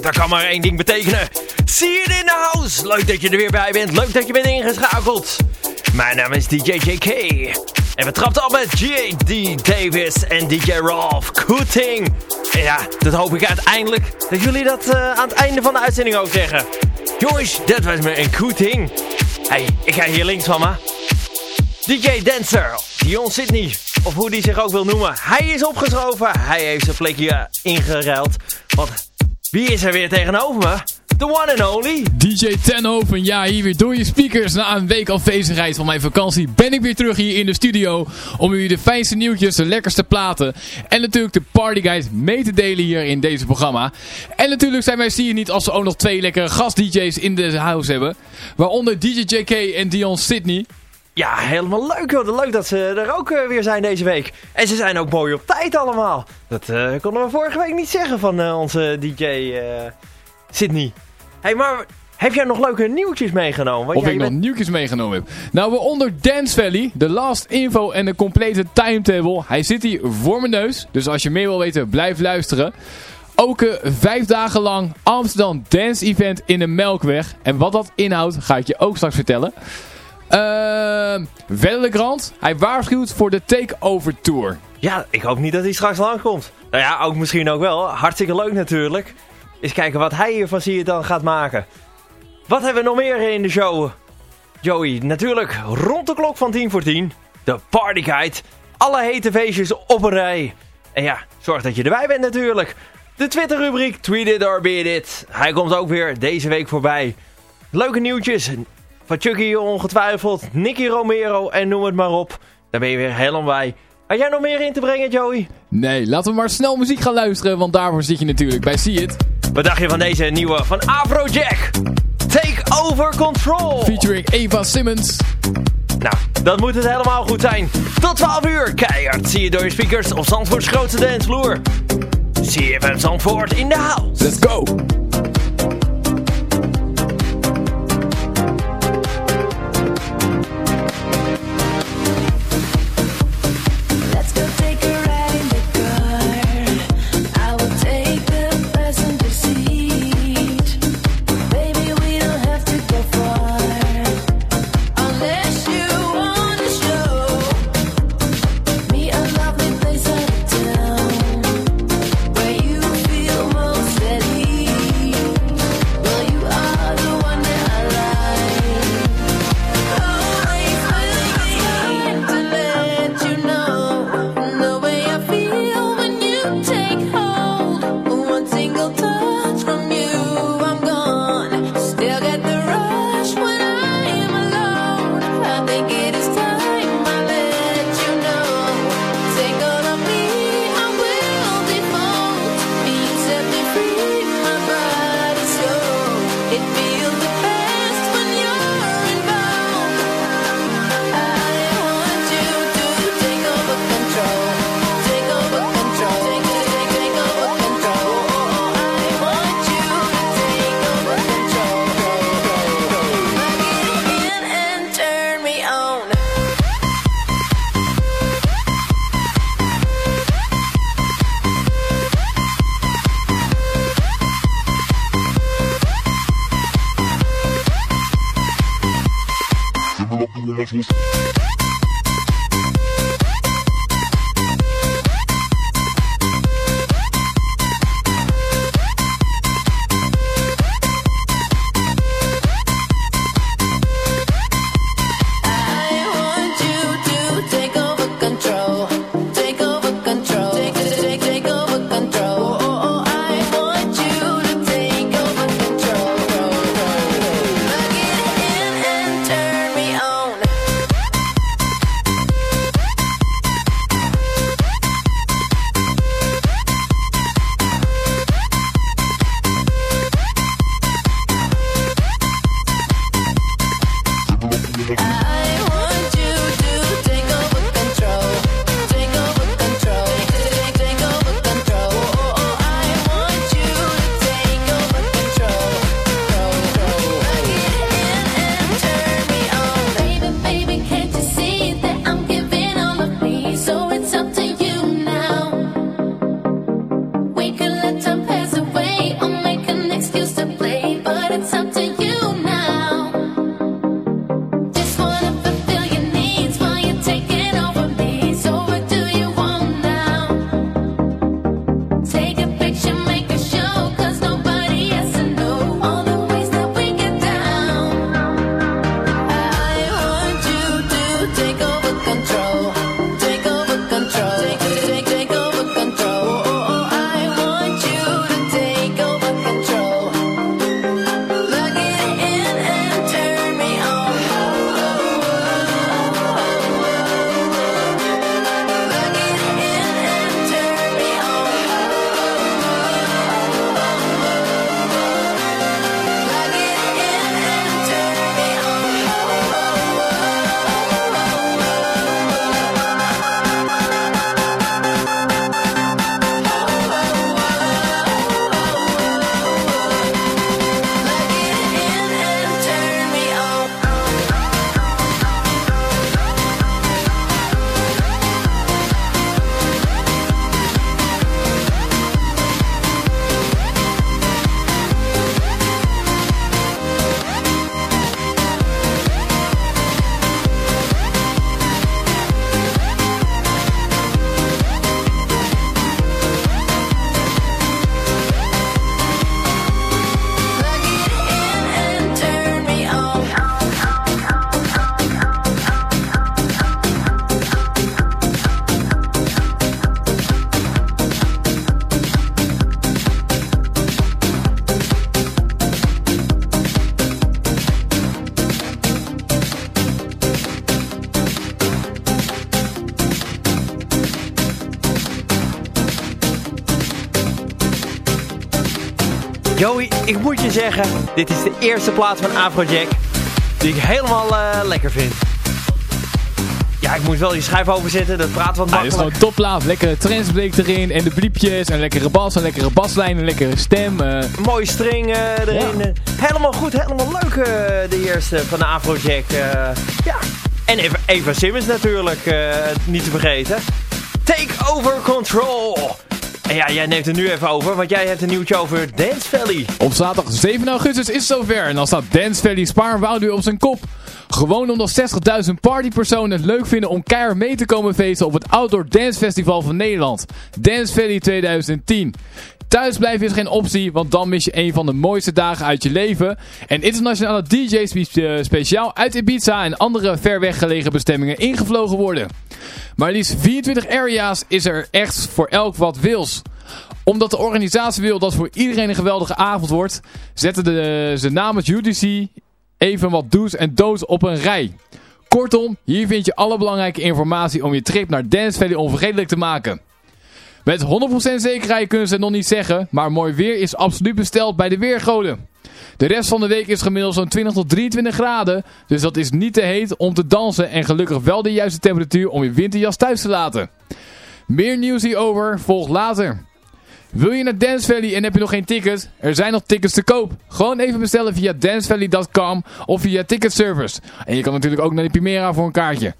Dat kan maar één ding betekenen. See it in the house. Leuk dat je er weer bij bent. Leuk dat je bent ingeschakeld. Mijn naam is DJ JK. En we trapten al met J.D. Davis en DJ Rolf. Cooting. En ja, dat hoop ik uiteindelijk dat jullie dat uh, aan het einde van de uitzending ook zeggen. Jongens, dat was me een Cooting. Hey, ik ga hier links van me. DJ Dancer, Dion Sydney of hoe die zich ook wil noemen. Hij is opgeschoven, hij heeft zijn plekje ingeruild. Want wie is er weer tegenover me? the one and only... DJ Tenhoven, ja, hier weer door je speakers. Na een week afwezigheid van mijn vakantie ben ik weer terug hier in de studio. Om u de fijnste nieuwtjes, de lekkerste platen en natuurlijk de partyguide mee te delen hier in deze programma. En natuurlijk zijn wij hier niet als we ook nog twee lekkere gast-DJ's in de house hebben. Waaronder DJ JK en Dion Sydney. Ja, helemaal leuk joh. Leuk dat ze er ook eh, weer zijn deze week. En ze zijn ook mooi op tijd allemaal. Dat uh, konden we vorige week niet zeggen van uh, onze DJ Sydney. hey, maar heb jij nog leuke nieuwtjes meegenomen? Want of ik bent... nog nieuwtjes meegenomen heb. Nou, we onder Dance Valley, de last info en de complete timetable. Hij zit hier voor mijn neus. Dus als je meer wil weten, blijf luisteren. Ook een vijf dagen lang Amsterdam Dance Event in de Melkweg. En wat dat inhoudt, ga ik je ook straks vertellen. Uh, Grant, hij waarschuwt voor de Takeover Tour. Ja, ik hoop niet dat hij straks lang komt. Nou ja, ook misschien ook wel. Hartstikke leuk natuurlijk. Eens kijken wat hij hiervan zie je dan gaat maken. Wat hebben we nog meer in de show? Joey, natuurlijk rond de klok van 10 voor 10. De Party Guide. Alle hete feestjes op een rij. En ja, zorg dat je erbij bent natuurlijk. De Twitter rubriek Tweet It or Beat It. Hij komt ook weer deze week voorbij. Leuke nieuwtjes. Van Chucky ongetwijfeld. Nicky Romero en noem het maar op. Daar ben je weer helemaal bij. Had jij nog meer in te brengen Joey? Nee, laten we maar snel muziek gaan luisteren. Want daarvoor zit je natuurlijk bij See It. Wat dacht je van deze nieuwe van Afrojack? Take Over Control. Featuring Eva Simmons. Nou, dat moet het helemaal goed zijn. Tot 12 uur, keihard zie je door je speakers op Zandvoorts grootste dancevloer. CFM Zandvoort in de house. Let's go. Zeggen, dit is de eerste plaats van Afrojack die ik helemaal uh, lekker vind. Ja, ik moet wel die schijf overzetten, dat praat wat makkelijk. Hij is gewoon topplaat, lekkere trendsblik erin en de bliepjes en lekkere bas, een lekkere baslijn, een lekkere stem. Uh... Mooie string uh, erin. Ja. Helemaal goed, helemaal leuk de eerste van de Afrojack. ja, en even Eva Simmons natuurlijk, niet te vergeten. Take over control. En ja, jij neemt het nu even over, want jij hebt een nieuwtje over Dance Valley. Op zaterdag 7 augustus is het zover en dan staat Dance Valley Spaarwoud op zijn kop. Gewoon omdat 60.000 partypersonen het leuk vinden om keihard mee te komen feesten op het Outdoor Dance Festival van Nederland. Dance Valley 2010. Thuisblijven is geen optie, want dan mis je een van de mooiste dagen uit je leven. En internationale DJ's speciaal uit Ibiza en andere ver weggelegen bestemmingen ingevlogen worden. Maar liefst 24 area's is er echt voor elk wat wils omdat de organisatie wil dat voor iedereen een geweldige avond wordt, zetten de, ze namens UDC even wat do's en don'ts op een rij. Kortom, hier vind je alle belangrijke informatie om je trip naar Dance Valley onvergetelijk te maken. Met 100% zekerheid kunnen ze het nog niet zeggen, maar mooi weer is absoluut besteld bij de Weergoden. De rest van de week is gemiddeld zo'n 20 tot 23 graden, dus dat is niet te heet om te dansen en gelukkig wel de juiste temperatuur om je winterjas thuis te laten. Meer nieuws hierover volgt later. Wil je naar Dance Valley en heb je nog geen ticket? Er zijn nog tickets te koop. Gewoon even bestellen via dancevalley.com of via ticketservice. En je kan natuurlijk ook naar de Primera voor een kaartje.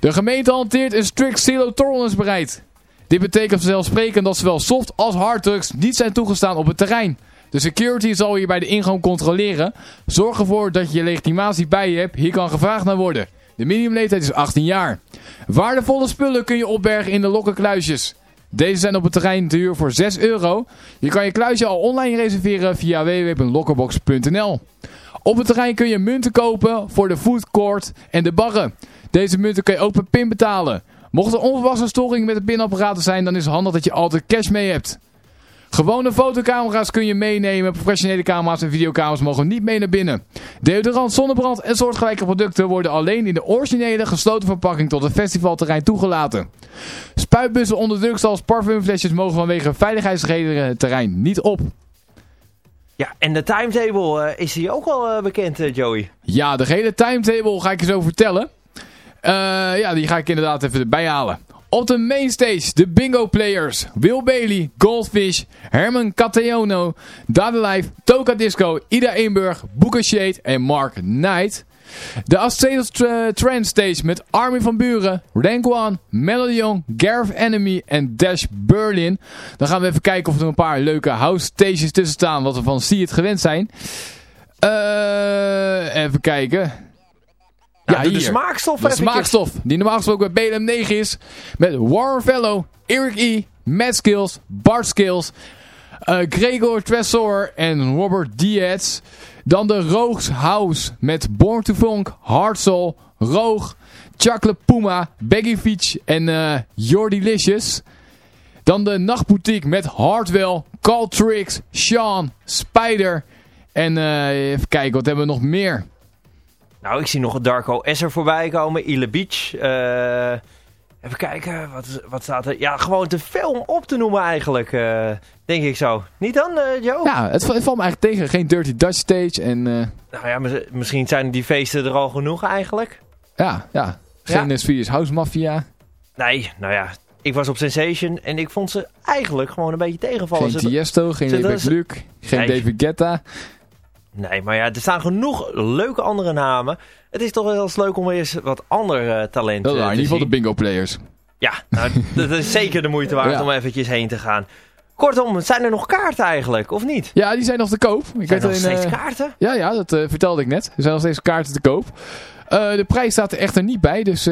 De gemeente hanteert een strict zero tolerance bereid. Dit betekent vanzelfsprekend dat zowel soft als hard niet zijn toegestaan op het terrein. De security zal je bij de ingang controleren. Zorg ervoor dat je je legitimatie bij je hebt. Hier kan gevraagd naar worden. De minimumleeftijd is 18 jaar. Waardevolle spullen kun je opbergen in de lokkenkluisjes. Deze zijn op het terrein te huur voor 6 euro. Je kan je kluisje al online reserveren via www.lokkerbox.nl. Op het terrein kun je munten kopen voor de food court en de barren. Deze munten kun je ook per pin betalen. Mocht er onverwachte storing met de pinapparaten zijn, dan is het handig dat je altijd cash mee hebt. Gewone fotocamera's kun je meenemen. Professionele camera's en videocamera's mogen niet mee naar binnen. Deodorant, zonnebrand en soortgelijke producten worden alleen in de originele gesloten verpakking tot het festivalterrein toegelaten. Spuitbussen onder druk zoals parfumflesjes mogen vanwege veiligheidsredenen het terrein niet op. Ja, en de timetable, uh, is die ook al uh, bekend, uh, Joey? Ja, de hele timetable ga ik je zo vertellen. Ja, die ga ik inderdaad even erbij halen. Op de mainstage de bingo players. Will Bailey, Goldfish, Herman Cateono, Life, Toka Disco, Ida Inburg, Booker Shade en Mark Knight. De Astral Trend Stage met Armin van Buren, Rank One, Melody Young, Gareth Enemy en Dash Berlin. Dan gaan we even kijken of er een paar leuke house stages tussen staan, wat we van See It gewend zijn. Uh, even kijken. Ja, de smaakstof. De smaakstof, die normaal gesproken bij BLM 9 is. Met Warren Fellow, Eric E., Matt Skills, Bart Skills, uh, Gregor Tresor en Robert Diaz. Dan de Roogs House met Born to Funk, Hard Soul, Roog, Chocolate Puma, Baggy Feach en uh, Jordi Licious. Dan de Nachtboutique met Hardwell, Call Tricks, Sean, Spider. En uh, even kijken, wat hebben we nog meer? Nou, ik zie nog een Darko Esser voorbij komen. Ile Beach. Uh, even kijken, wat, wat staat er? Ja, gewoon te veel om op te noemen eigenlijk. Uh, denk ik zo. Niet dan, uh, Joe? Ja, het, valt me eigenlijk tegen. Geen Dirty Dutch Stage. En, Nou ja, misschien zijn die feesten er al genoeg eigenlijk. Ja, ja. Geen ja. Swedish House Mafia. Nee, nou ja. Ik was op Sensation en ik vond ze eigenlijk gewoon een beetje tegenvallen. Geen Tiesto, geen David Luke, geen David Guetta. Nee, maar ja, er staan genoeg leuke andere namen. Het is toch wel eens leuk om eens wat andere uh, talenten ja, In ieder geval de bingo players. Ja, nou, dat is zeker de moeite waard om eventjes heen te gaan. Kortom, zijn er nog kaarten eigenlijk, of niet? Ja, die zijn nog te koop. Ik zijn er nog steeds uh, kaarten? Ja, ja, dat uh, vertelde ik net. Er zijn nog steeds kaarten te koop. de prijs staat er echter niet bij, dus...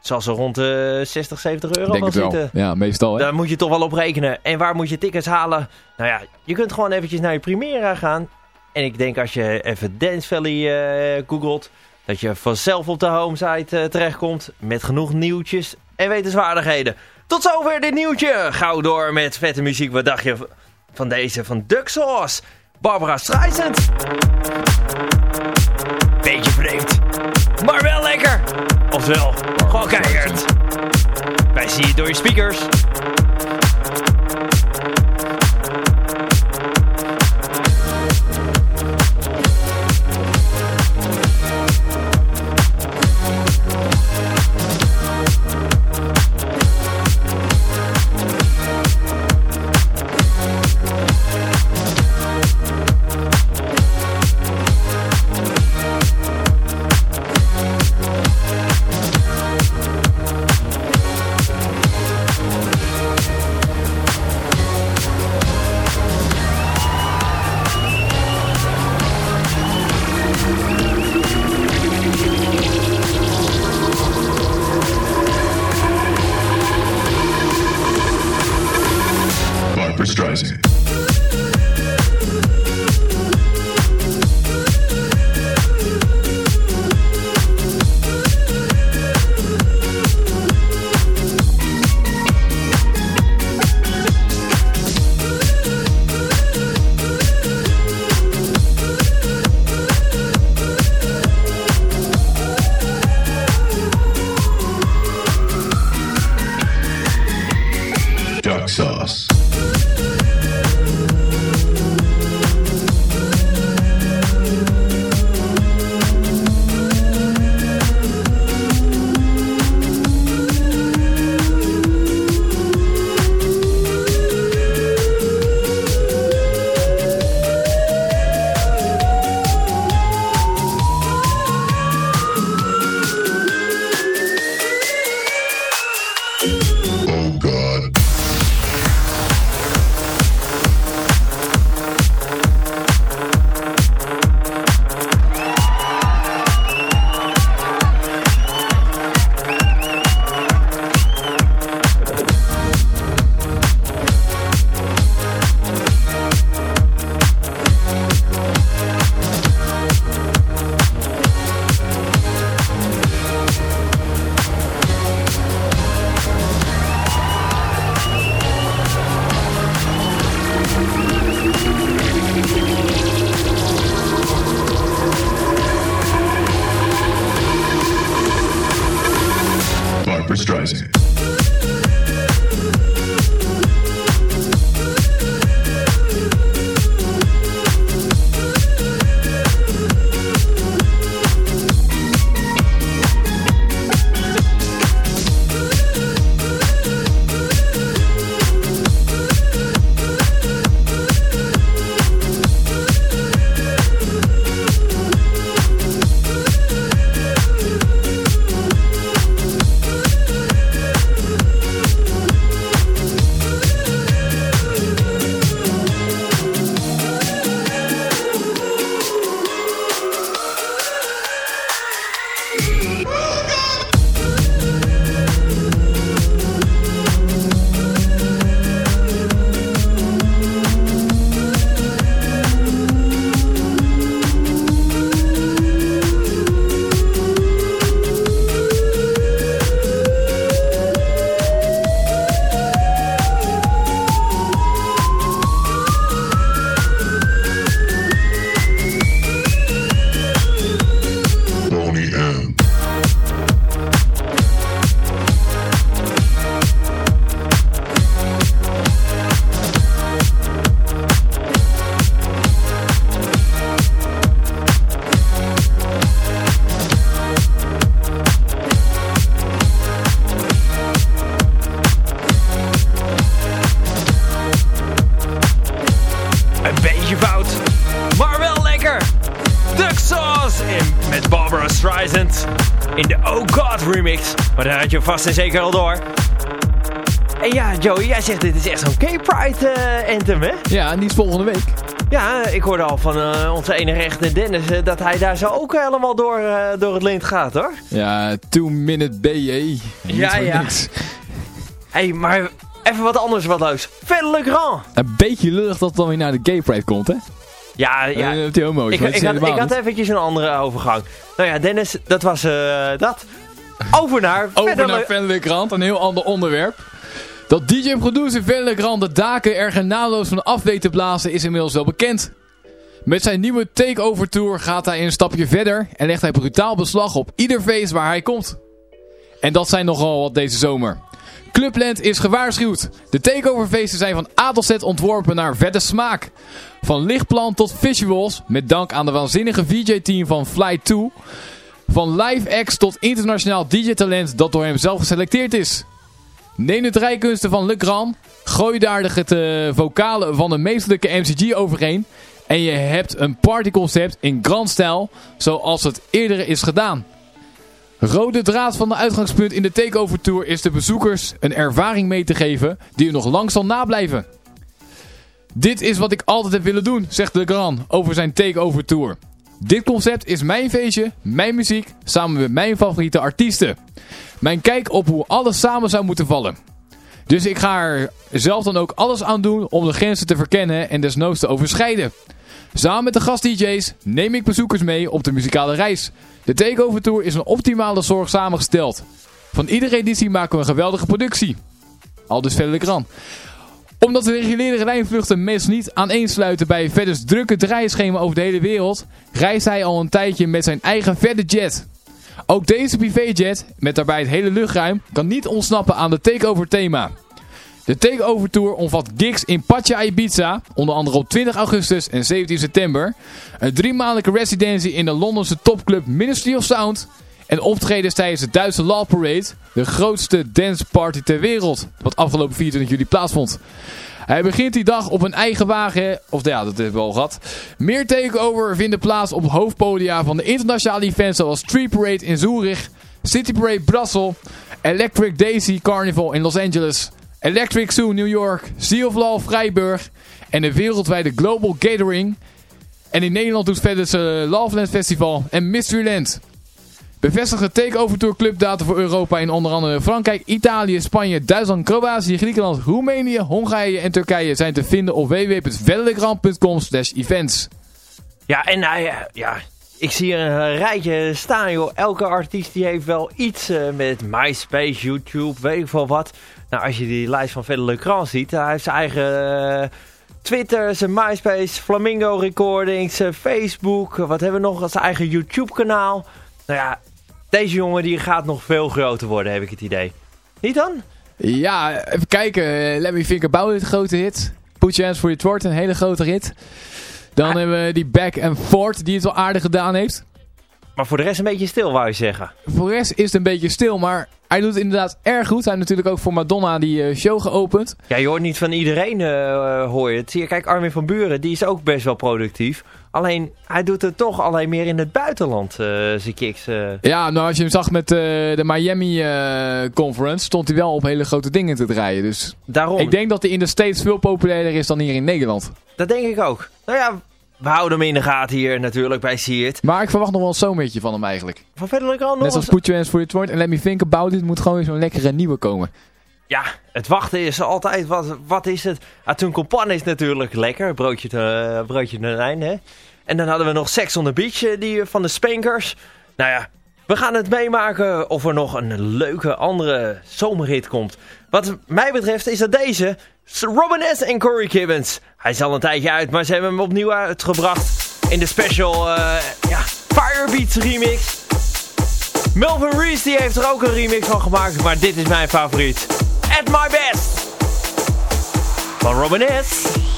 zal ze rond de 60, 70 euro Denk wel zitten. Ja, meestal. Hè? Daar moet je toch wel op rekenen. En waar moet je tickets halen? Nou ja, je kunt gewoon eventjes naar je Primera gaan. En ik denk als je even Dance Valley uh, googelt, dat je vanzelf op de homesite uh, terechtkomt met genoeg nieuwtjes en wetenswaardigheden. Tot zover dit nieuwtje. Gauw door met vette muziek. Wat dacht je van deze van Duck Sauce? Barbara Streisand. Beetje vreemd, maar wel lekker. Oftewel, gewoon keihard. Wij zien je door je speakers. Je vast en zeker al door. En ja, Joey, jij zegt dit is echt zo'n K-Pride uh, anthem, hè? Ja, en die is volgende week. Ja, ik hoorde al van uh, onze enige echte Dennis uh, dat hij daar zo ook helemaal door, door het lint gaat, hoor. Ja, two minute BJ. Ja, ja. Hey, maar even wat anders wat leuks. Verder Le Grand. Een beetje lullig dat het dan weer naar de Gay Pride komt, hè? Ja, ja. Uh, die homo's, ik, ik, had, ik had eventjes een andere overgang. Nou ja, Dennis, dat was dat. Over naar... Over naar Grand, een heel ander onderwerp. Dat DJ-producer Verder Grand de daken er genadeloos van af weet te blazen is inmiddels wel bekend. Met zijn nieuwe Takeover Tour gaat hij een stapje verder en legt hij brutaal beslag op ieder feest waar hij komt. En dat zijn nogal wat deze zomer. Clubland is gewaarschuwd. De takeoverfeesten zijn van A tot Z ontworpen naar vette smaak. Van lichtplan tot visuals, met dank aan de waanzinnige VJ-team van Fly 2. Van live acts tot internationaal DJ-talent dat door hem zelf geselecteerd is. Neem de rijkunsten van Le Grand, gooi daar de vocalen van de meestelijke MCG overheen en je hebt een partyconcept in grand stijl zoals het eerder is gedaan. Rode draad van de uitgangspunt in de Takeover Tour is de bezoekers een ervaring mee te geven die u nog lang zal nablijven. Dit is wat ik altijd heb willen doen, zegt Le Grand over zijn Takeover Tour. Dit concept is mijn feestje, mijn muziek, samen met mijn favoriete artiesten. Mijn kijk op hoe alles samen zou moeten vallen. Dus ik ga er zelf dan ook alles aan doen om de grenzen te verkennen en desnoods te overschrijden. Samen met de gast-DJ's neem ik bezoekers mee op de muzikale reis. De Takeover Tour is een optimale zorg samengesteld. Van iedere editie maken we een geweldige productie. Al dus verder kran. Omdat de reguliere lijnvluchten meestal niet aaneensluiten bij Vedders drukke draaischema over de hele wereld, reist hij al een tijdje met zijn eigen Vedder Jet. Ook deze privéjet, met daarbij het hele luchtruim, kan niet ontsnappen aan de takeover thema. De Takeover Tour omvat gigs in Pacha Ibiza, onder andere op 20 augustus en 17 september. Een driemaandelijke residentie in de Londense topclub Ministry of Sound. En optredens tijdens de Duitse Law Parade, de grootste danceparty ter wereld, wat afgelopen 24 juli plaatsvond. Hij begint die dag op een eigen wagen, of ja, dat hebben we al gehad. Meer takeover vinden plaats op hoofdpodia van de internationale events zoals Street Parade in Zurich, City Parade Brussel, Electric Daisy Carnival in Los Angeles, Electric Zoo New York, Sea of Law Vrijburg en de wereldwijde Global Gathering. En in Nederland doet verder het Loveland Festival en Mysteryland. Bevestigde Takeover Tour clubdata voor Europa in onder andere Frankrijk, Italië, Spanje, Duitsland, Kroatië, Griekenland, Roemenië, Hongarije en Turkije zijn te vinden op www.vellegrand.com events. Ja, en uh, ja, ik zie een rijtje staan joh. Elke artiest die heeft wel iets uh, met MySpace, YouTube, weet ik veel wat. Nou, als je die lijst van Verder ziet, hij heeft zijn eigen Twitter, zijn MySpace, Flamingo Recordings, Facebook. Wat hebben we nog? Zijn eigen YouTube kanaal. Nou ja, deze jongen die gaat nog veel groter worden, heb ik het idee. Niet dan? Ja, even kijken. Let Me Think About It, grote hit. Put Your Hands For Your Twort, een hele grote hit. Dan hebben we die Back and Forth, die het wel aardig gedaan heeft. Maar voor de rest een beetje stil, wou je zeggen. Voor de rest is het een beetje stil, maar hij doet het inderdaad erg goed. Hij heeft natuurlijk ook voor Madonna die uh, show geopend. Ja, je hoort niet van iedereen, uh, hoor je het. Zie je, kijk, Armin van Buren, die is ook best wel productief. Alleen, hij doet het toch alleen meer in het buitenland, uh, zijn kicks. Ja, nou als je hem zag met de Miami Conference, stond hij wel op hele grote dingen te draaien. Dus Daarom. ik denk dat hij in de States veel populairder is dan hier in Nederland. Dat denk ik ook. Nou ja, we houden hem in de gaten hier natuurlijk bij Seert. Maar ik verwacht nog wel een zomertje van hem eigenlijk. Van verder al nog Net als Put Your Hands For Your en Let Me Think About It moet gewoon weer zo'n lekkere nieuwe komen. Ja, het wachten is altijd, wat, wat is het? Ah, toen Compan is natuurlijk lekker, broodje de, broodje de lijn hè. En dan hadden we nog Sex on the Beach die, van de Spankers. Nou ja, we gaan het meemaken of er nog een leuke andere zomerhit komt. Wat mij betreft is dat deze, Robin S. en Corey Gibbons. Hij is al een tijdje uit, maar ze hebben hem opnieuw uitgebracht in de special uh, ja, Firebeats remix. Melvin Reese die heeft er ook een remix van gemaakt, maar dit is mijn favoriet. At My Best van Robin S.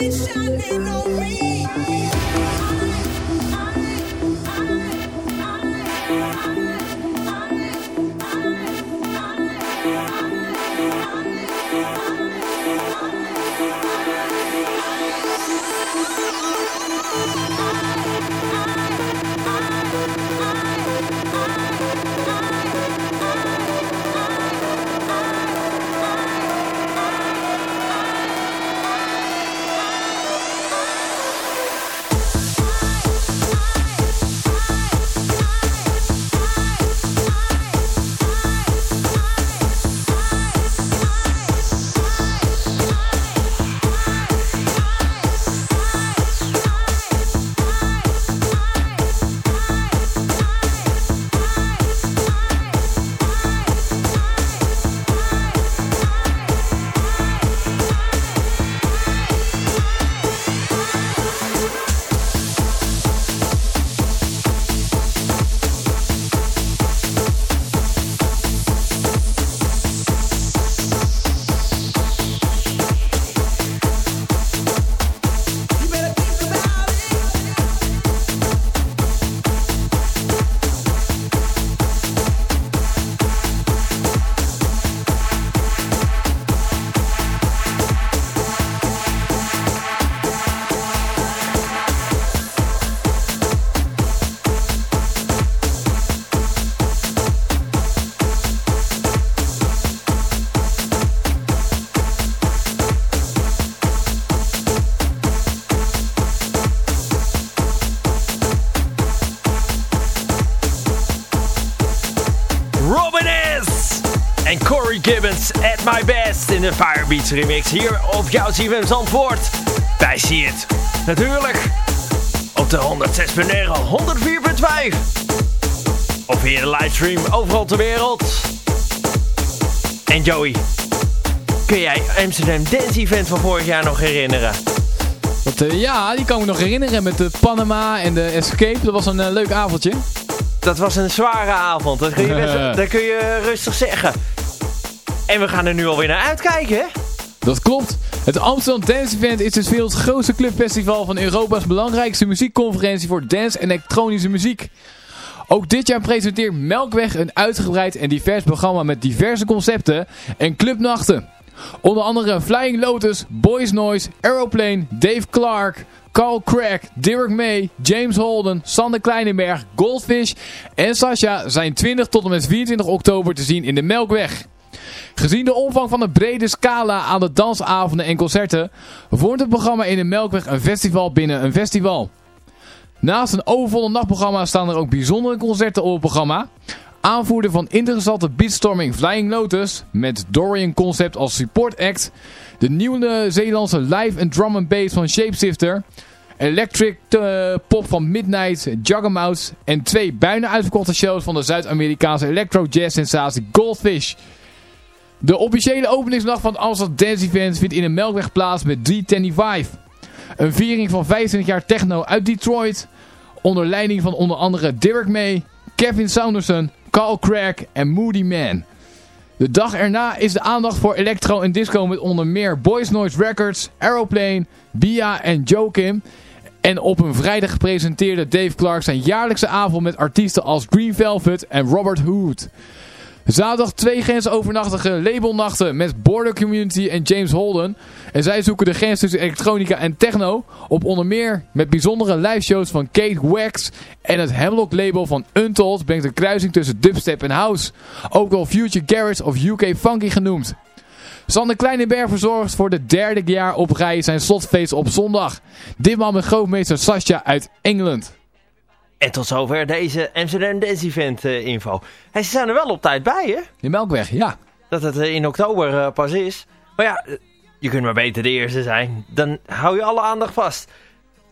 faith shining on me. My best in de Firebeats remix hier op jouw CFM Zandvoort. Bij See It. Natuurlijk op de 106.9, 104.5. Of via de livestream overal ter wereld. En Joey, kun jij Amsterdam Dance Event van vorig jaar nog herinneren? Eh, ja, die kan ik me nog herinneren met de Panama en de Escape. Dat was een eh, leuk avondje. Dat was een zware avond, dat kun je, best, dat kun je rustig zeggen. En we gaan er nu alweer naar uitkijken, hè? Dat klopt. Het Amsterdam Dance Event is het werelds grootste clubfestival van Europa's belangrijkste muziekconferentie voor dance en elektronische muziek. Ook dit jaar presenteert Melkweg een uitgebreid en divers programma met diverse concepten en clubnachten. Onder andere Flying Lotus, Boys Noise, Aeroplane, Dave Clark, Carl Craig, Dirk May, James Holden, Sander Kleinenberg, Goldfish en Sasha zijn 20 tot en met 24 oktober te zien in de Melkweg. Gezien de omvang van de brede scala aan de dansavonden en concerten, vormt het programma in de Melkweg een festival binnen een festival. Naast een overvolle nachtprogramma staan er ook bijzondere concerten op het programma. Aanvoerder van interessante beatstorming Flying Lotus, met Dorian Concept als support act. De nieuwe Zeelandse live en drum and bass van Shapeshifter. Electric eh, pop van Midnight, Juggermouth. En twee bijna uitverkochte shows van de Zuid-Amerikaanse electro jazz sensatie Goldfish. De officiële openingsnacht van Amsterdam Dance Event vindt in de Melkweg plaats met 325. Een viering van 25 jaar techno uit Detroit. Onder leiding van onder andere Dirk May, Kevin Saunderson, Carl Craig en Moody Man. De dag erna is de aandacht voor electro en disco met onder meer Boys Noise Records, Aeroplane, Bia en Joe Kim. En op een vrijdag gepresenteerde Dave Clark zijn jaarlijkse avond met artiesten als Green Velvet en Robert Hood. Zaterdag twee grensovernachtige labelnachten met Border Community en James Holden. En zij zoeken de grens tussen elektronica en techno. Op onder meer met bijzondere liveshows van Kate Wax. En het Hemlock label van Untold brengt een kruising tussen dubstep en house. Ook wel Future Garage of UK Funky genoemd. Sander Kleinenberg verzorgt voor de derde jaar op rij zijn slotfeest op zondag. Ditmaal met grootmeester Sascha uit Engeland. En tot zover deze Amsterdam Dance Event eh, info. Hey, ze zijn er wel op tijd bij, hè? De Melkweg, ja. Dat het eh, in oktober eh, pas is. Maar ja, je kunt maar beter de eerste zijn. Dan hou je alle aandacht vast.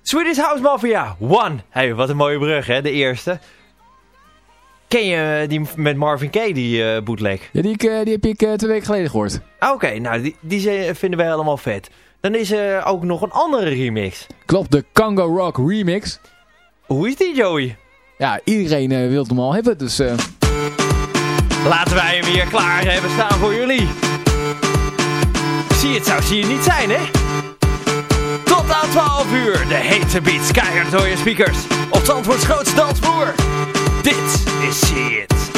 Swedish House Mafia, One. Hey, wat een mooie brug, hè? De eerste. Ken je die met Marvin Gaye, die bootleg? ja die, die heb ik twee weken geleden gehoord. Ah, Oké, nou, die, die vinden we helemaal vet. Dan is er ook nog een andere remix. Klopt, de Congo Rock remix. Hoe is die, Joey? Ja, iedereen eh, wil hem al hebben, dus... eh, Laten wij hem hier klaar hebben staan voor jullie. Zie het zou zie je niet zijn, hè? Tot aan 12 uur, de hete beats keihard door je speakers. Op Zandvoorts grootste dansvloer. Dit is See It.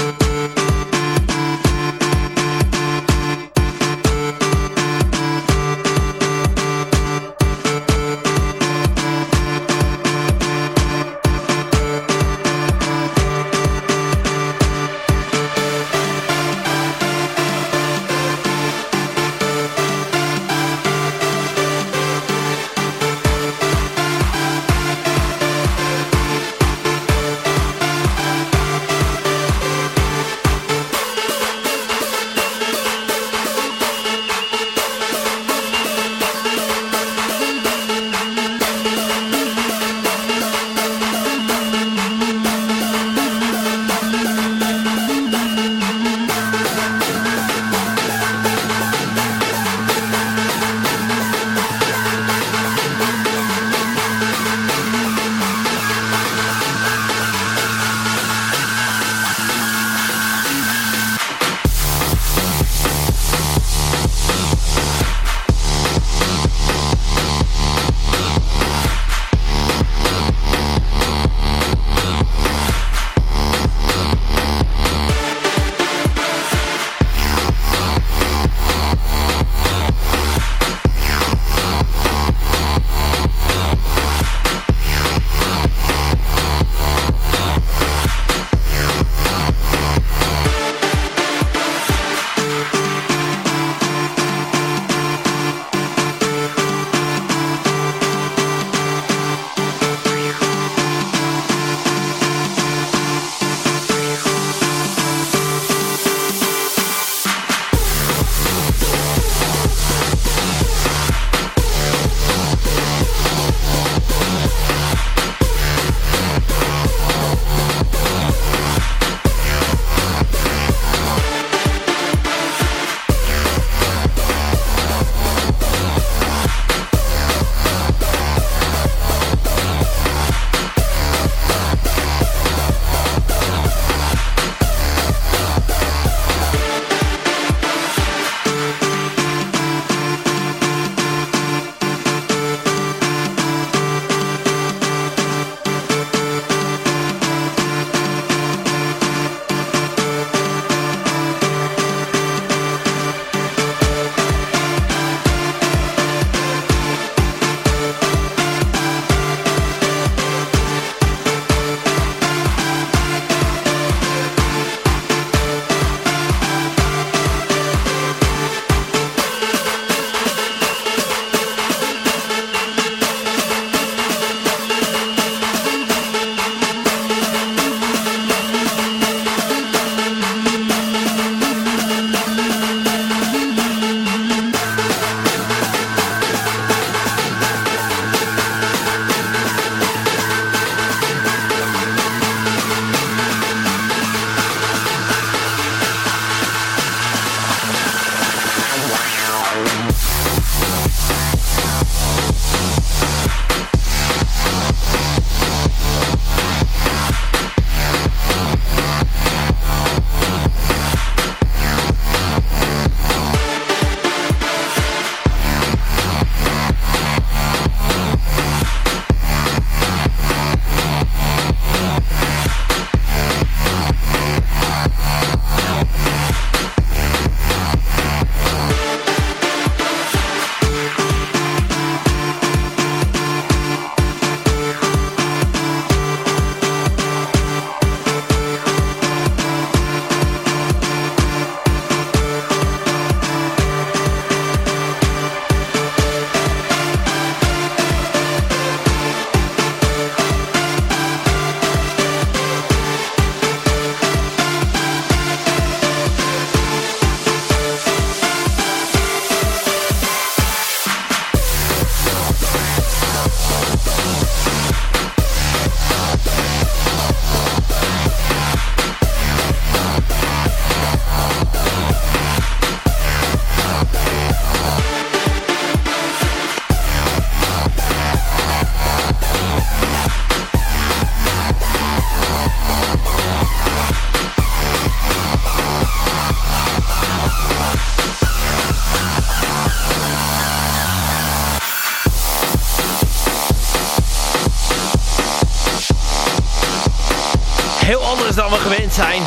Zijn.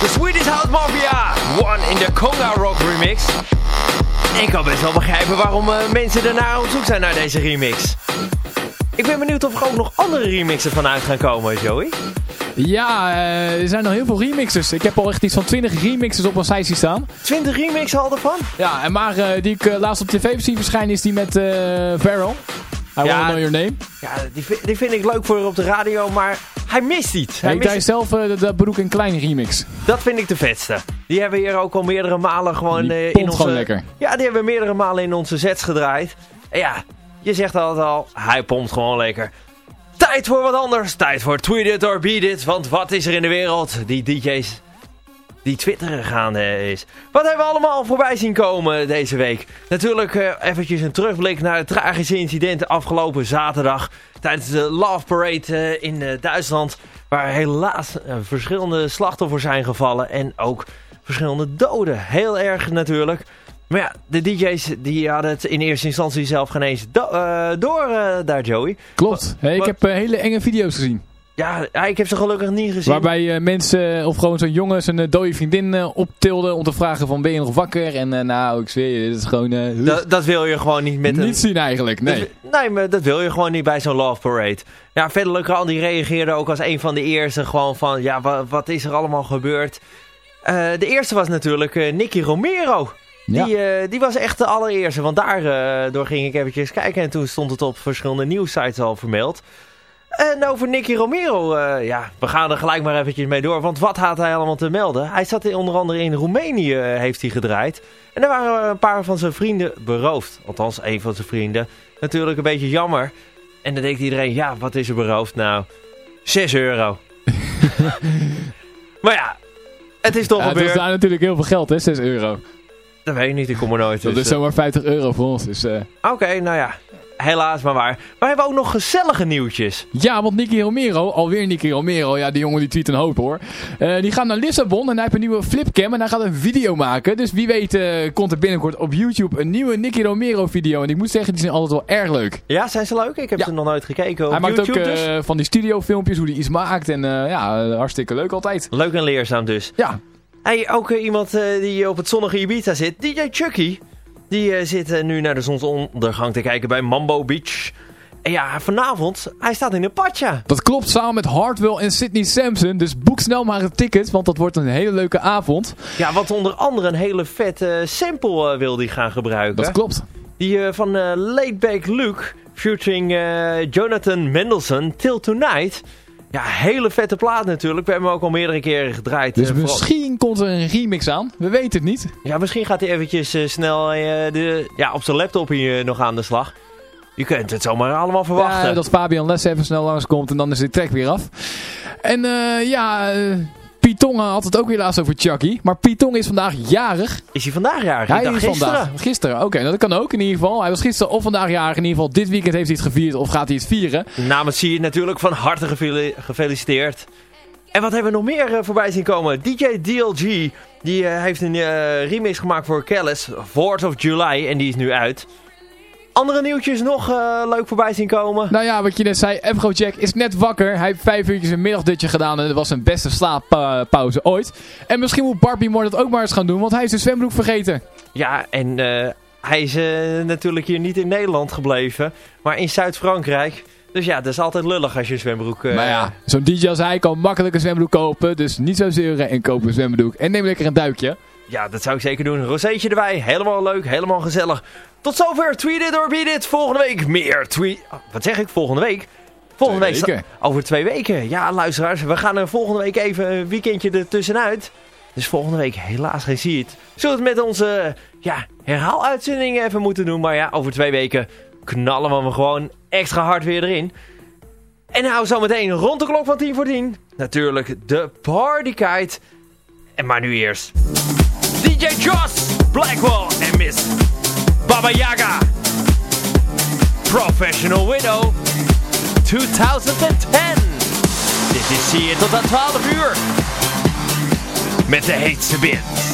De Swedish House Mafia, One in de Conga Rock remix. Ik kan best wel begrijpen waarom eh, mensen daarna op zoek zijn naar deze remix. Ik ben benieuwd of er ook nog andere remixen vanuit gaan komen, Joey. Ja, eh, er zijn nog heel veel remixes. Ik heb al echt iets van 20 remixes op mijn site zien staan. 20 remixen al ervan? Ja, en maar eh, die ik laatst op tv heb zien verschijnen is die met Pharrell. I Ja. Wanna Know Your Name. Ja, die, die vind ik leuk voor op de radio, maar hij mist iets. Hij mist zelf eh, de, de Broek en Klein remix. Dat vind ik de vetste. Die hebben we hier ook al meerdere malen gewoon Die eh, in onze... gewoon lekker. Ja, die hebben we meerdere malen in onze sets gedraaid. En ja, je zegt altijd al, hij pompt gewoon lekker. Tijd voor wat anders. Tijd voor Tweet It or Beat It. Want wat is er in de wereld? Die DJ's die twitteren gaande is. Wat hebben we allemaal voorbij zien komen deze week? Natuurlijk eh, eventjes een terugblik naar het tragische incident afgelopen zaterdag. Tijdens de Love Parade eh, in eh, Duitsland. Waar helaas verschillende slachtoffers zijn gevallen. En ook verschillende doden. Heel erg natuurlijk. Maar ja, de DJ's die hadden het in eerste instantie zelf geen eens do- door daar, Joey. Klopt. Hey, ik heb hele enge video's gezien. Ja, ik heb ze gelukkig niet gezien. Waarbij eh, mensen, eh, of gewoon zo'n jongen, zijn eh, dode vriendin eh, optilden om te vragen van ben je nog wakker? En nou, ik zweer je, dit is gewoon Dat, dat wil je gewoon niet met een... niet zien eigenlijk. Nee. Dat, nee, maar dat wil je gewoon niet bij zo'n Love Parade. Ja, verder Legrand die reageerde ook als een van de eerste gewoon van... Ja, wa- wat is er allemaal gebeurd? De eerste was natuurlijk Nicky Romero. Ja. Die, die was echt de allereerste. Want daardoor ging ik eventjes kijken. En toen stond het op verschillende nieuwsites al vermeld. En over Nicky Romero, eh, ja, we gaan er gelijk maar eventjes mee door. Want wat had hij allemaal te melden? Hij zat in- onder andere in Roemenië, eh, heeft hij gedraaid. En daar waren een paar van zijn vrienden beroofd. Althans, een van zijn vrienden. Natuurlijk een beetje jammer. En dan denkt iedereen, ja, wat is er beroofd? Nou, 6 euro. maar ja, het is toch Ja, het gebeurd. was daar natuurlijk heel veel geld, hè, 6 euro. Dat weet ik niet, ik kom er nooit. Dat dus, is zomaar 50 euro voor ons. Dus, eh. Oké, nou ja, helaas maar waar. Maar we hebben ook nog gezellige nieuwtjes. Ja, want Nicky Romero, alweer Nicky Romero, ja die jongen die tweet een hoop hoor. Eh, die gaat naar Lissabon en hij heeft een nieuwe flipcam en hij gaat een video maken. Dus wie weet eh, komt er binnenkort op YouTube een nieuwe Nicky Romero video. En ik moet zeggen, die zijn altijd wel erg leuk. Ja, zijn ze leuk? Ik heb Ja. ze nog nooit gekeken op hij maakt YouTube ook dus. eh, van die studiofilmpjes, hoe hij iets maakt. En ja, hartstikke leuk altijd. Leuk en leerzaam dus. Ja, Hey, ook iemand die op het zonnige Ibiza zit, DJ Chucky. Die eh, zit eh, nu naar de zonsondergang te kijken bij Mambo Beach. En ja, vanavond, hij staat in een patja. dat klopt samen met Hardwell en Sidney Sampson. Dus boek snel maar een ticket, want dat wordt een hele leuke avond. Ja, wat onder andere een hele vette sample eh, wil die gaan gebruiken. Dat klopt. Die eh, van eh Laidback Luke, featuring eh, Jonathan Mendelssohn, Till Tonight. Ja, hele vette plaat natuurlijk. We hebben hem ook al meerdere keren gedraaid. Dus eh, misschien komt er een remix aan. We weten het niet. Ja, misschien gaat hij eventjes eh, snel eh, de, ja, op zijn laptop hier nog aan de slag. Je kunt het zomaar allemaal verwachten. Ja, dat Fabian Les even snel langskomt en dan is de track weer af. En ja, Python had het ook weer laatst over Chucky. Maar Python is vandaag jarig. Is hij vandaag jarig? Hij is gisteren. vandaag. Gisteren, oké. dat kan ook in ieder geval. Hij was gisteren of vandaag jarig. In ieder geval dit weekend heeft hij het gevierd of gaat hij het vieren. Namens zie je natuurlijk van harte gefeliciteerd. En wat hebben we nog meer eh, voorbij zien komen? DJ DLG, die eh, heeft een eh, remix gemaakt voor Kellis, 4th of July, en die is nu uit. Andere nieuwtjes nog eh, leuk voorbij zien komen? Nou ja, wat je net zei, Afrojack is net wakker. Hij heeft vijf uurtjes een middagdutje gedaan en dat was zijn beste slaappauze ooit. En misschien moet Barbie Moore dat ook maar eens gaan doen, want hij is de zwembroek vergeten. Ja, en eh, hij is eh, natuurlijk hier niet in Nederland gebleven, maar in Zuid-Frankrijk. Dus ja, dat is altijd lullig als je een zwembroek... maar ja, zo'n DJ als hij kan makkelijk een zwembroek kopen. Dus niet zo zeuren en koop een zwembroek. En neem lekker een duikje. Ja, dat zou ik zeker doen. Rozeetje erbij. Helemaal leuk, helemaal gezellig. Tot zover. Tweet it or beat it. Volgende week meer tweet... Oh, wat zeg ik? Volgende week? Volgende Twee week. Over twee weken. Ja, luisteraars. We gaan er volgende week even een weekendje ertussenuit. Dus volgende week helaas geen zie het. Zullen we het met onze ja, herhaaluitzendingen even moeten doen. Maar ja, over twee weken knallen we hem gewoon extra hard weer erin. En nou, zometeen rond de klok van 10 voor 10. Natuurlijk de partykite. En maar nu eerst... Joss, Blackwell en Miss Baba Yaga. Professional Widow 2010. Dit is je tot aan 12 uur. Met de heetste bits.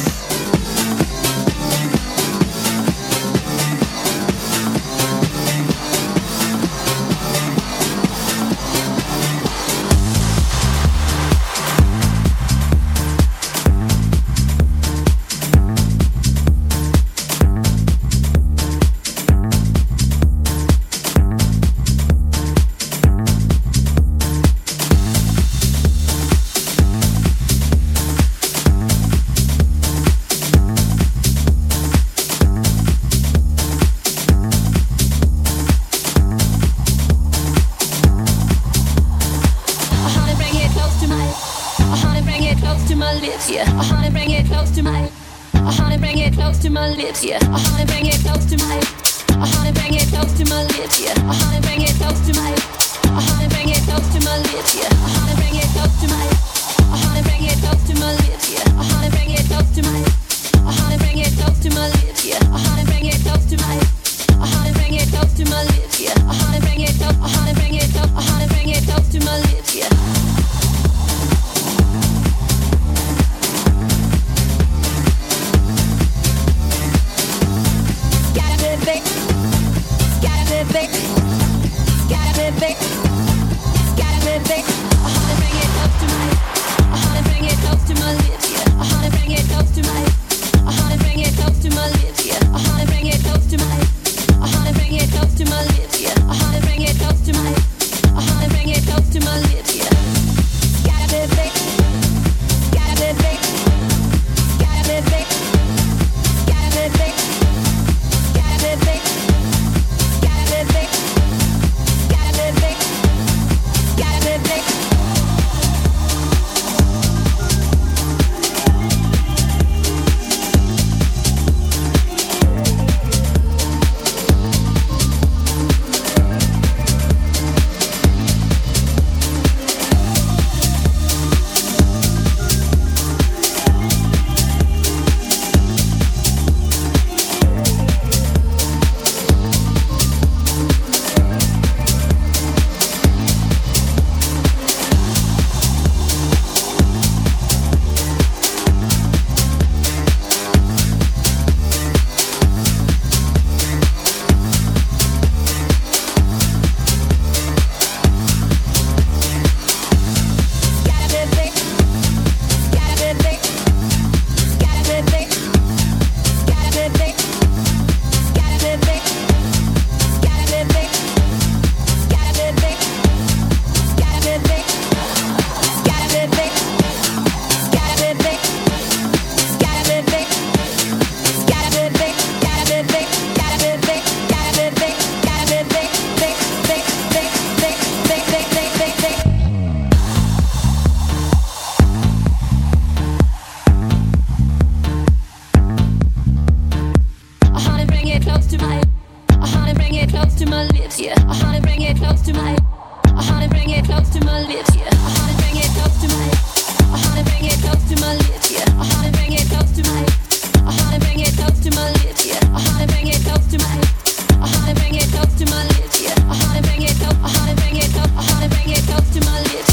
bring it close to my lips, yeah. I wanna bring it close to my bring it close to my lips, yeah. Bring it close to my bring it close to my lips, yeah. Bring it close to my bring it close to my lips, yeah. Bring it close, to close to my lips.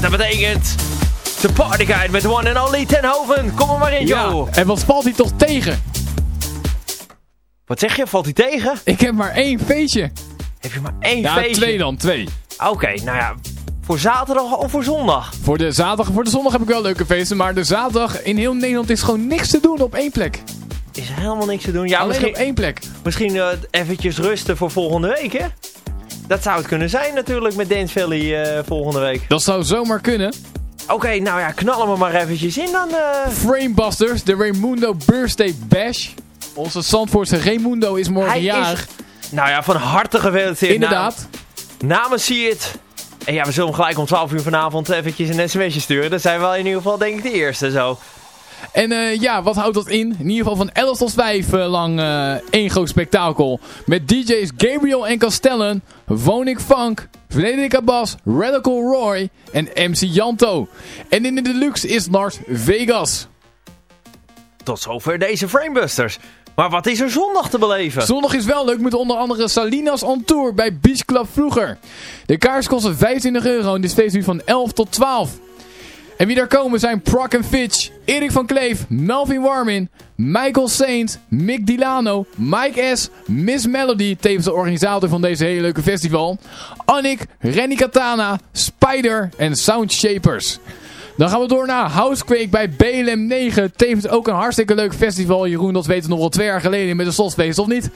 Dat betekent de partyguide met one and only Tenhoven. Kom er maar in, Ja, joh. en wat valt hij toch tegen? Wat zeg je? Valt hij tegen? Ik heb maar één feestje. Heb je maar één Ja, feestje? twee dan, twee. Oké, nou ja. Voor zaterdag of voor zondag? Voor de zaterdag voor de zondag heb ik wel leuke feesten, maar de zaterdag in heel Nederland is gewoon niks te doen op één plek. Is helemaal niks te doen. Ja, Alleen misschien, op één plek. misschien eh, eventjes rusten voor volgende week, hè? Dat zou het kunnen zijn natuurlijk met Dance Valley eh, volgende week. Dat zou zomaar kunnen. Oké, nou ja, knallen we maar eventjes in dan. eh. Framebusters, de Raimundo Birthday Bash. Onze Zandvoortse Raimundo is morgen Hij is- jarig. Nou ja, van harte gefeliciteerd. Inderdaad. Na- namens zie het. En ja, we zullen hem gelijk om 12 uur vanavond eventjes een sms'je sturen. Dat zijn wel in ieder geval denk ik de eerste zo. En eh, ja, wat houdt dat in? In ieder geval van 11 tot 5 eh, lang eh, één groot spektakel. Met DJ's Gabriel en Castellan, Funk, Frederica Bas, Radical Roy en MC Janto. En in de deluxe is Lars Vegas. Tot zover deze Framebusters. Maar wat is er zondag te beleven? Zondag is wel leuk met onder andere Salinas on Tour bij Beach Club vroeger. De kaars kosten 25 euro en dit feest duurt van 11 tot 12. En wie daar komen zijn Proc and Fitch, Erik van Kleef, Melvin Warmin, Michael Saint, Mick Dilano, Mike S, Miss Melody, tevens de organisator van deze hele leuke festival, Annick, Renny Katana, Spider en Sound Shapers. Dan gaan we door naar Housequake bij BLM 9. Tevens ook een hartstikke leuk festival. Jeroen, dat weten we nog wel twee jaar geleden met de slotfeest, of niet?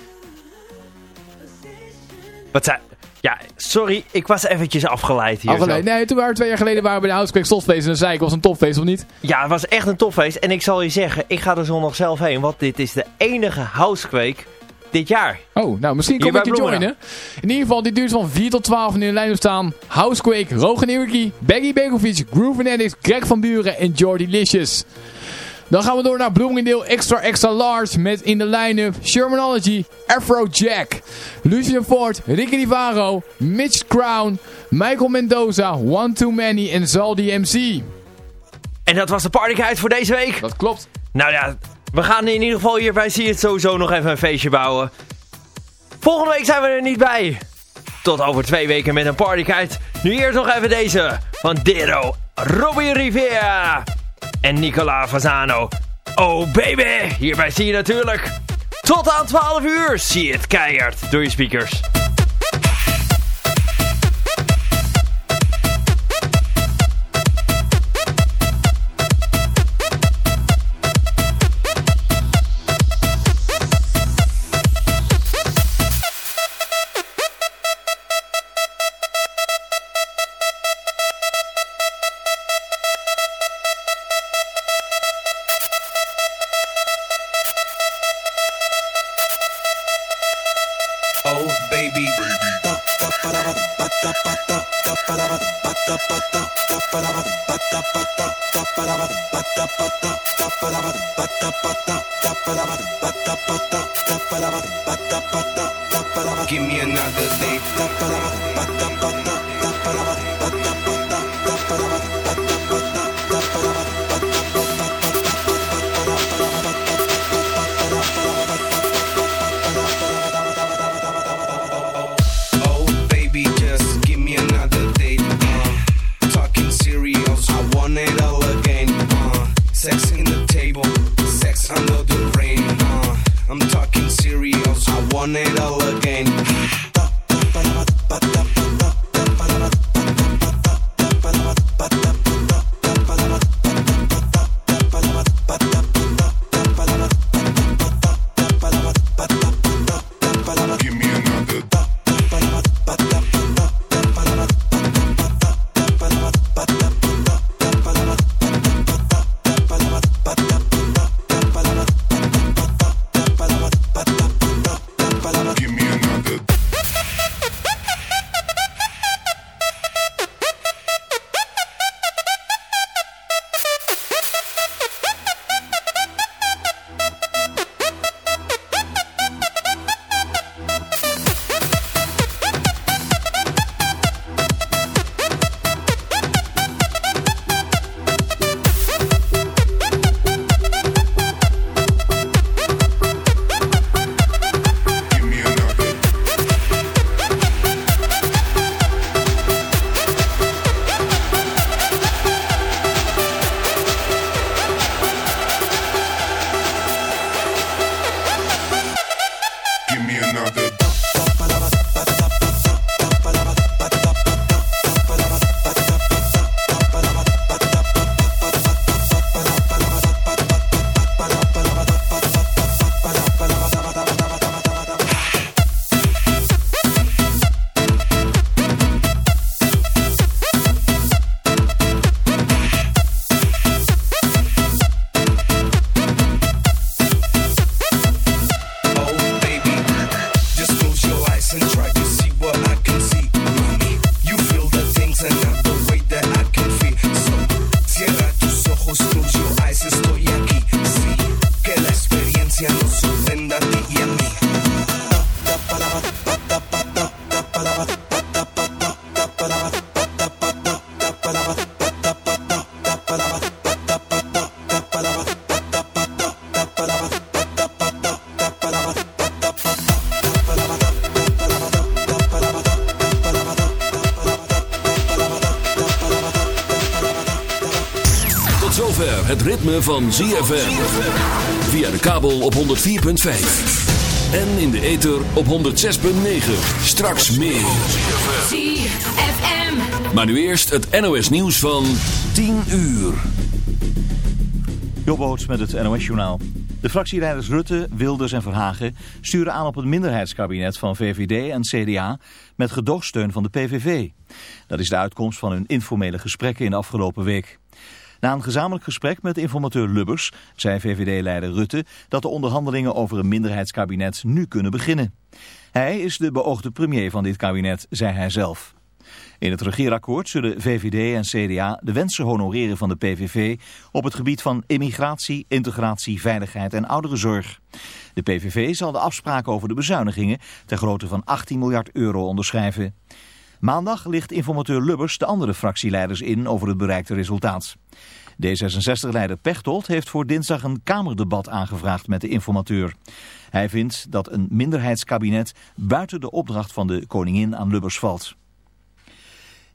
Wat zijn... Ja, sorry, ik was eventjes afgeleid hier. Afgeleid. zo. Nee, toen waren we twee jaar geleden waren we bij de Housequake slotfeest. En dan zei ik, was een topfeest of niet? Ja, het was echt een topfeest. En ik zal je zeggen, ik ga er zondag zelf heen. Want dit is de enige housequake dit jaar. Oh, nou misschien kom ik je joinen. In ieder geval, dit duurt van 4 tot 12 en in de lijn staan Housequake, Rogan Iwiki, Baggy Begovic, Groove Addicts, Greg van Buren en Jordy Licious. Dan gaan we door naar Bloomingdale Extra Extra Large met in de line-up Shermanology, Afrojack, Lucian Ford, Ricky Rivaro, Mitch Crown, Michael Mendoza, One Too Many en Zaldi MC. En dat was de partyguide voor deze week. Dat klopt. Nou ja, we gaan in ieder geval hier bij Zie het sowieso nog even een feestje bouwen. Volgende week zijn we er niet bij. Tot over twee weken met een partyguide. Nu eerst nog even deze van Dero, Robbie Rivera en Nicola Fasano. Oh baby, hierbij zie je natuurlijk. Tot aan 12 uur zie je het keihard door je speakers. Van ZFM. Via de kabel op 104.5. En in de ether op 106.9. Straks meer. ZFM. Maar nu eerst het NOS nieuws van 10 uur. Jobboots met het NOS-journaal. De fractieleiders Rutte, Wilders en Verhagen sturen aan op een minderheidskabinet van VVD en CDA met gedoogsteun van de PVV. Dat is de uitkomst van hun informele gesprekken in de afgelopen week. Na een gezamenlijk gesprek met informateur Lubbers zei VVD-leider Rutte dat de onderhandelingen over een minderheidskabinet nu kunnen beginnen. Hij is de beoogde premier van dit kabinet, zei hij zelf. In het regeerakkoord zullen VVD en CDA de wensen honoreren van de PVV op het gebied van immigratie, integratie, veiligheid en ouderenzorg. De PVV zal de afspraken over de bezuinigingen ter grootte van 18 miljard euro onderschrijven. Maandag ligt informateur Lubbers de andere fractieleiders in over het bereikte resultaat. D66-leider Pechtold heeft voor dinsdag een kamerdebat aangevraagd met de informateur. Hij vindt dat een minderheidskabinet buiten de opdracht van de koningin aan Lubbers valt.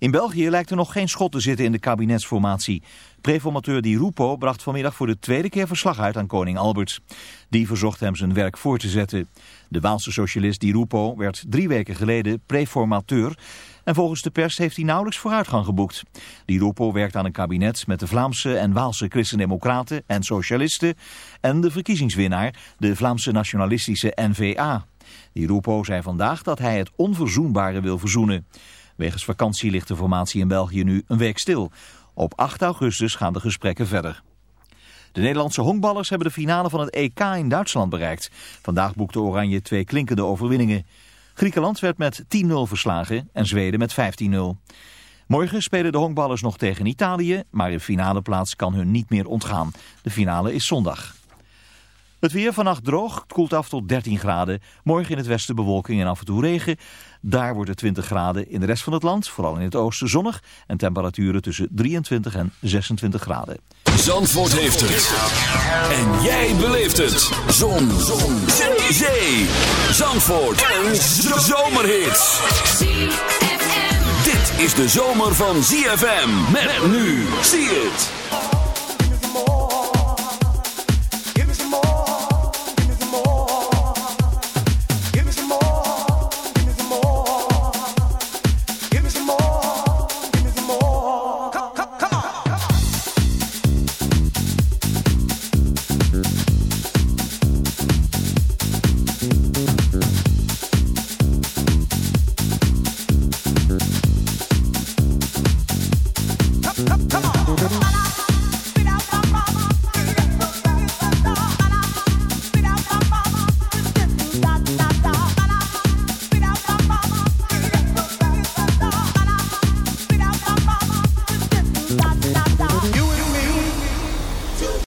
In België lijkt er nog geen schot te zitten in de kabinetsformatie. Preformateur Di Rupo bracht vanmiddag voor de tweede keer verslag uit aan koning Albert. Die verzocht hem zijn werk voor te zetten. De Waalse socialist Di Rupo werd drie weken geleden preformateur... en volgens de pers heeft hij nauwelijks vooruitgang geboekt. Di Rupo werkt aan een kabinet met de Vlaamse en Waalse christendemocraten en socialisten... en de verkiezingswinnaar, de Vlaamse nationalistische N-VA. Di Rupo zei vandaag dat hij het onverzoenbare wil verzoenen... Wegens vakantie ligt de formatie in België nu een week stil. Op 8 augustus gaan de gesprekken verder. De Nederlandse honkballers hebben de finale van het EK in Duitsland bereikt. Vandaag boekte Oranje twee klinkende overwinningen. Griekenland werd met 10-0 verslagen en Zweden met 15-0. Morgen spelen de honkballers nog tegen Italië, maar de finale plaats kan hun niet meer ontgaan. De finale is zondag. Het weer vannacht droog, het koelt af tot 13 graden. Morgen in het westen bewolking en af en toe regen. Daar wordt het 20 graden. In de rest van het land, vooral in het oosten, zonnig. En temperaturen tussen 23 en 26 graden. Zandvoort heeft het. En jij beleeft het. Zon. Zon. Zee. Zee. Zandvoort. Een zomerhit. Dit is de zomer van ZFM. Met nu. Zie het.